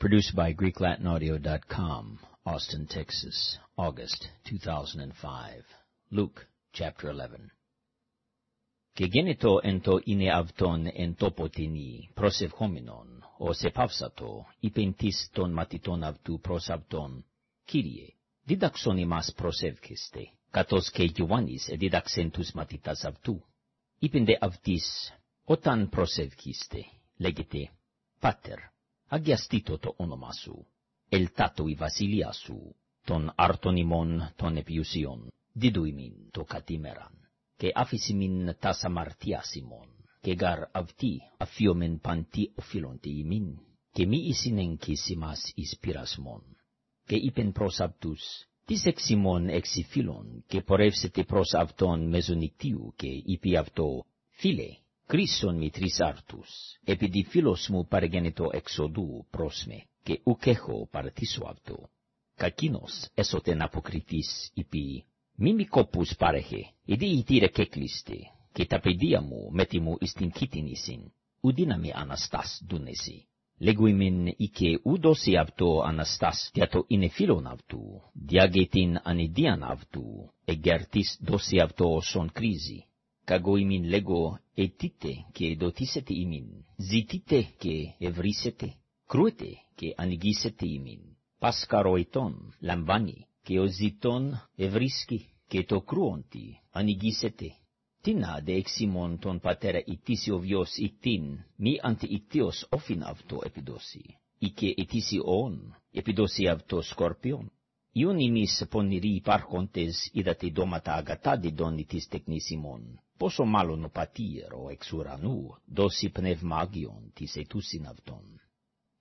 Produced by GreekLatinAudio.com, Austin, Texas, August 2005. Luke chapter 11. Και γένετο εν το είναι αυτόν εν τόπο τινή, προσευχόμενον, ο σεπαύσατο, είπεν της των μαθητών αυτού προς αυτόν, Κύριε, δίδαξον ημάς προσεύχεστε, καθώς και Ιωάννης εδίδαξεν τους μαθητάς αυτού. Είπεν δε αυτής, όταν προσεύχεστε, λέγεται, Πάτερ, αγιαστήτω το όνομα σου, ελτάτω η βασιλεία σου, των άρτων ημών των επιουσιών, δίδου ημίν το κατήμεραν, και άφηση μην τας αμαρτίας ημών, και γαρ αυτοί αφιόμεν παντί οφείλονται ημίν, και μη εισινεν ημάς εις πειρασμόν. Και είπεν προς αυτούς, τις εξ ημών εξυφίλων, και πορεύσετε προς αυτόν μεζονικτίου, και είπε αυτό, φίλε, κρίσον μη τρεις άρτους, επειδή φίλος μου παρεγένετο εξοδού προς με, και ουκ έχω παρατήσω αυτό. Κακίνος έσωτεν αποκριτής είπε, μη μη κόπους παρέχε, ήδη ητήρε κεκλίστε, και τα παιδεία μου μέτι μου εις την κίτινησιν, ουδίνα με αναστάς δούνεσι. Λέγουιμεν ike ούδωσε αυτό αναστάς δια το είναι φίλον αυτού, διάγετην ανιδίαν αυτού, εγέρτης δώσει αυτό όσον κρίζει καγώ ημίν λέγω, ετείτε και δοτίσετε ημίν, ζητείτε και ευρύσετε, κρούετε και ανοιγήσετε ημίν. Πασκαροητών λαμβάνει και ο ζητών ευρίσκει και το κρούοντι ανοιγήσετε. Τίνα δε εξήμων τον πατέρα ητήσιο βιός ητήν, μη αντιητίος όφιν αυτό επιδόσει, ή και ητήσιον επιδόσει αυτό σκορπιόν. Ιον ημείς πονηροί υπάρχοντες είδατε δώματα αγατά διδόνι της τεκνήσιμον, πόσο μάλλον ο πατήρ ο εξ ουρανού δώσει πνευμάγιον της ετούσιν αυτόν.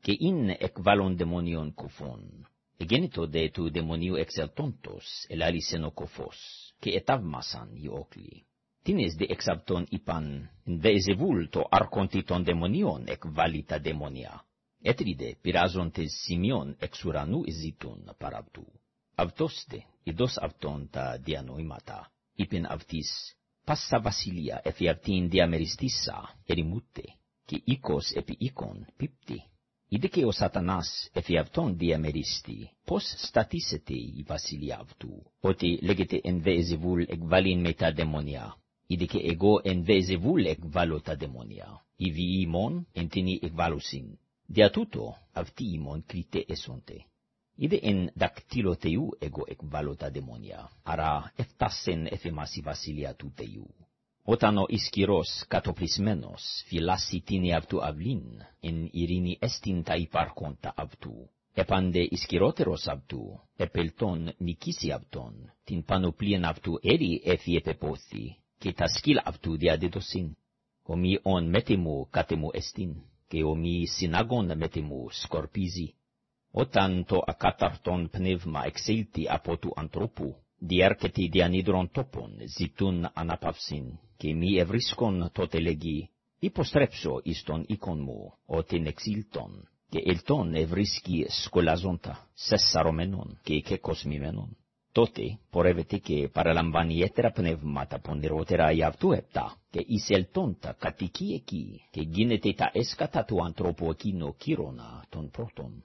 Και ειν εκβάλλον δαιμονίων κοφών, εγέννητο δε του δαιμονίου εξελτόντος ελάλησεν ο κοφός, και εταύμασαν οι όκλοι. Τίνες δε εξ αυτόν είπαν, δε εζεβούλ το άρχοντι των δαιμονίων εκβάλλει τα δαιμονία. Έτριδε πειράζοντες σημειών εξ ουρανού εζητούν παραυτού. Αυτός δε, ειδός αυτόν τα διανοήματα, είπεν αυτής, πάσα βασιλεία εφ' αυτήν διαμεριστήσα ερημούτε, και οίκος επί οίκον πίπτη. Είδε και ο σατανάς εφ' αυτόν διαμεριστεί, πώς στατήσεται η βασιλεία αυτού, ότι λέγεται εν δε εζεβούλ εκβάλλειν με τα δαιμονιά. Είδε και εγώ εν δε εζεβούλ εκβάλλω τα δαιμονιά, οι βιοί ημών εν τίνη εκβάλλουσιν. Δια τούτο αυτοί ημών κρίτε εσόντε. Είδε εν δακτύλο Θεού εγώ εκβάλλω τα δαιμόνια, άρα εφτάσεν εφημάς η βασιλεία του Θεού. Όταν ο ισχυρός κατοπλισμένος φυλάσσει την αυτού αυλήν, εν ειρήνη εστιν τα υπάρχοντα αυτού. Επάντε ισχυρότερος αυτού, επελτών νικήσει αυτόν, την πανοπλίαν αυτού έρη έφη επεπόθη, και τα σκύλ αυτού διαδίδωσιν. Ομοι ον μετεμού κατεμού εστιν, και ομοι συνάγων μετεμού σκορπίζει. Όταν το ακάταρτον πνεύμα εξήλθει από του ανθρώπου, διέρχεται διανύδρον τόπον, ζητούν αναπαυσιν, και μη ευρίσκον τότε λέγει, υποστρέψω εις τον οίκον μου, ότι εξήλτον, και ελτον ευρίσκει σκολαζόντα, σεσσαρωμένον και κεκοσμημένον. Τότε πορεύεται και παραλαμβάνει ιδιαίτερα πνεύματα πονηρότερα για αυτού επτά, και εισελτώντα κατοικεί εκεί, και γίνεται τα έσκατα του ανθρώπου εκείνο κύρωνα των πρώτων.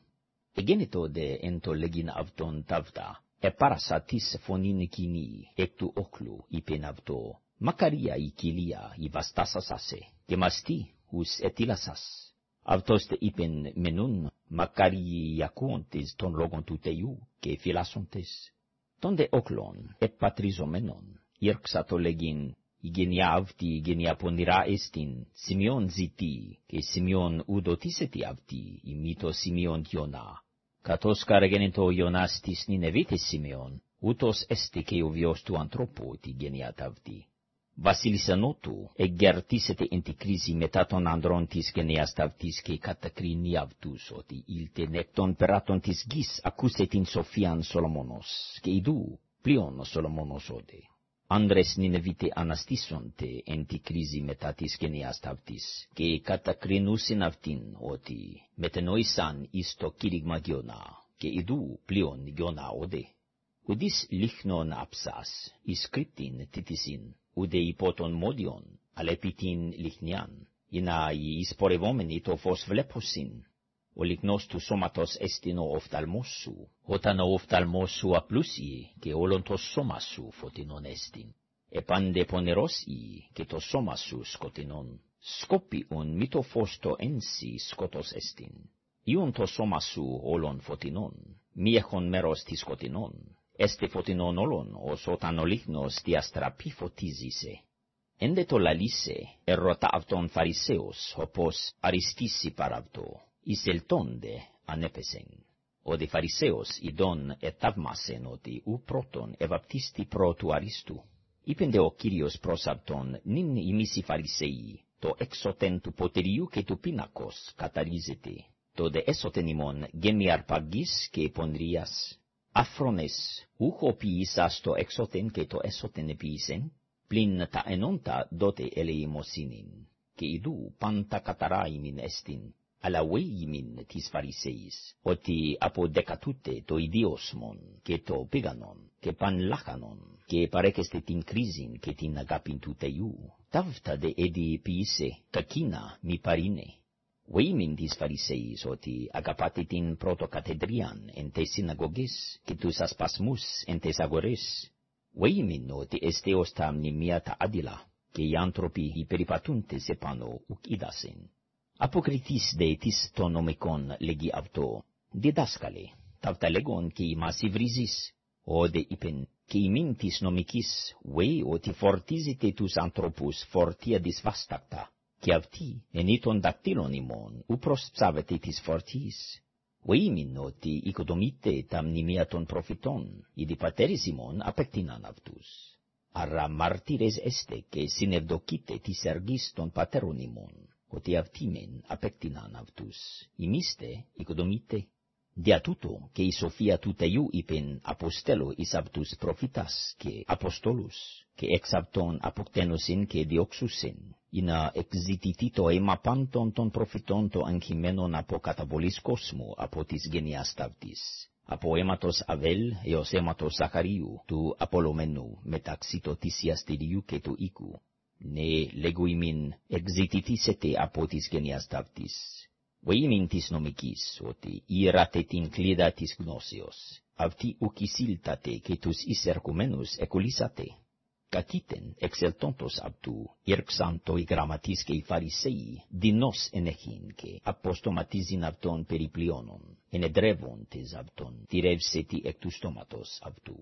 Εγένετο δε εν το λέγειν αυτον ταύτα, επάρασα της φωνήν εκείνη, εκ του όκλου, είπεν αυτό, μακαρία η κοιλία, η βαστάσασασε, και μαστή, ους ετήλασας. Αυτός τε είπεν μενούν, μακαροί ακούοντες των λόγων του Θεού, και φυλάσσοντες. Τον δε όκλων, επατριζομένων, ήρξα το λέγειν, η γενιά αυτή, η γενιά πονηρά εστιν, Σημειών ζητή, και Σημειών ουδοτήσεται αυτή, η μήτω Σημειών Ιωνά. Καθώς καραγένετο ο Ιωνάς της Νινεβίτης Σημειών, ούτως έστε και ο βιος του ανθρώπου τη γενιά ταυτή. Βασίλισσα νότου, εγκερτήσεται εν τη κρίση μετά των ανδρών της γενιάς ταυτής και κατακρίνει αυτούς ότι ήλτεν εκ των περάτων της γης ακούσε την σοφίαν Σολομόνος, και ειδού πλέον ο Σολομόνος όδε άνδρες Νινεβίτε αναστήσονται εν τη κρίση μετά της γενιάς ταυτής, και κατακρινούσιν αυτήν ότι μετενόησαν εις το κήρυγμα γιονά, και ειδού πλέον γιονά οδε. Ουδείς λίχνον άψας, εις κρύπτην τίτησιν, ουδε υπό τον μόδιον, αλλά επί την λιχνιάν, να οι εισπορευόμενοι το φως βλέπωσιν. Oliknos tu somatos estino oftalmosu, hotano oftalmosu aplusi, ke olontos somasu fotinon estin. Epande poneros i, ke to somasu skotinon, skopi un mitofosto ensi skotos estin. Iun to somasu olon fotinon, miechon meros ti skotinon, este fotinon olon, o sotan oliknos diastra pifotizise. Ende to lalise, errota avton fariseos, hopos aristisi paravto, iseltonde anepesen. O de fariseos idon etavmasen oti u proton evaptisti pro tu aristu. Ipende o Kyrios prosapton nin imisi farisei, to exoten tu poteriu ke tu pinakos katarizete, to de esotenimon gemiar pagis ke pondrias. Afrones, u hopiis asto exoten ke to esoten episen, plin ta enonta dote eleimosinin, ke idu panta kataraimin estin, αλλά ουέιμιν τις φαρισαίς, ότι αποδεκατούτε το ιδιόσμον και το πήγανον και πανλάχανον και παρέκεστε την κρίζιν και την αγάπην του Θεού. Ταύτα δε έδι ποιήσε, κακίνα μη παρίνε. Ουέιμιν τις φαρισαίς ότι αγαπάτε την πρωτοκατεδρίαν εν τες συναγωγές και τους ασπασμούς εν τες αγορές. Ουέιμιν ότι εστε ως τα. Αποκριτής de tis ton νομικόν legi αυτό, διδάσκαλε, ταύτα λέγον και ημάς υβριζείς, όδε είπεν, και ημίν της νομικής, βέι ότι φορτίζετε τους ανθρώπους φορτία δυσβάστακτα, και αυτοί, εν ήτον δακτύλων ημών, ου προσψάβετε της φορτής. Βέιμιν ότι οικοδομείτε τα μνημεία των προφητών, οι διπατέρες ημών απεκτείναν αυτούς. Άρα μάρτυρες έστε και συνευδοκείτε της εργής των πατέρων ημών ότι αυτήμεν απέκτηναν αυτούς. Ημίστε, οικοδομείτε, δια τούτο και η σοφία του Θεού είπεν αποστέλω εις αυτούς προφήτας και αποστόλους, και εξ αυτών αποκτένωσιν και διώξουσιν, ή να εξητηθεί το αίμα πάντων των προφητών το αγχημένων από καταβολής κόσμου από της γενιάς ταυτής. Από αίματος Αβέλ έως αίματος Ζαχαρίου του Απολωμένου μεταξύ το θυσιαστηρίου και του οίκου, ne leguimin exititisete apotis genias tavtis. Weimin tis nomikis, oti irate tin clidatis gnosios, avti ucisiltate cetus isercumenus eculisate. Caciten exeltontos abtu, irxantoi grammatiscei farisei, dinos enechin, que apostomatizin avton periplionon, ene drevon tes avton, direvseti ectus tomatos abtu.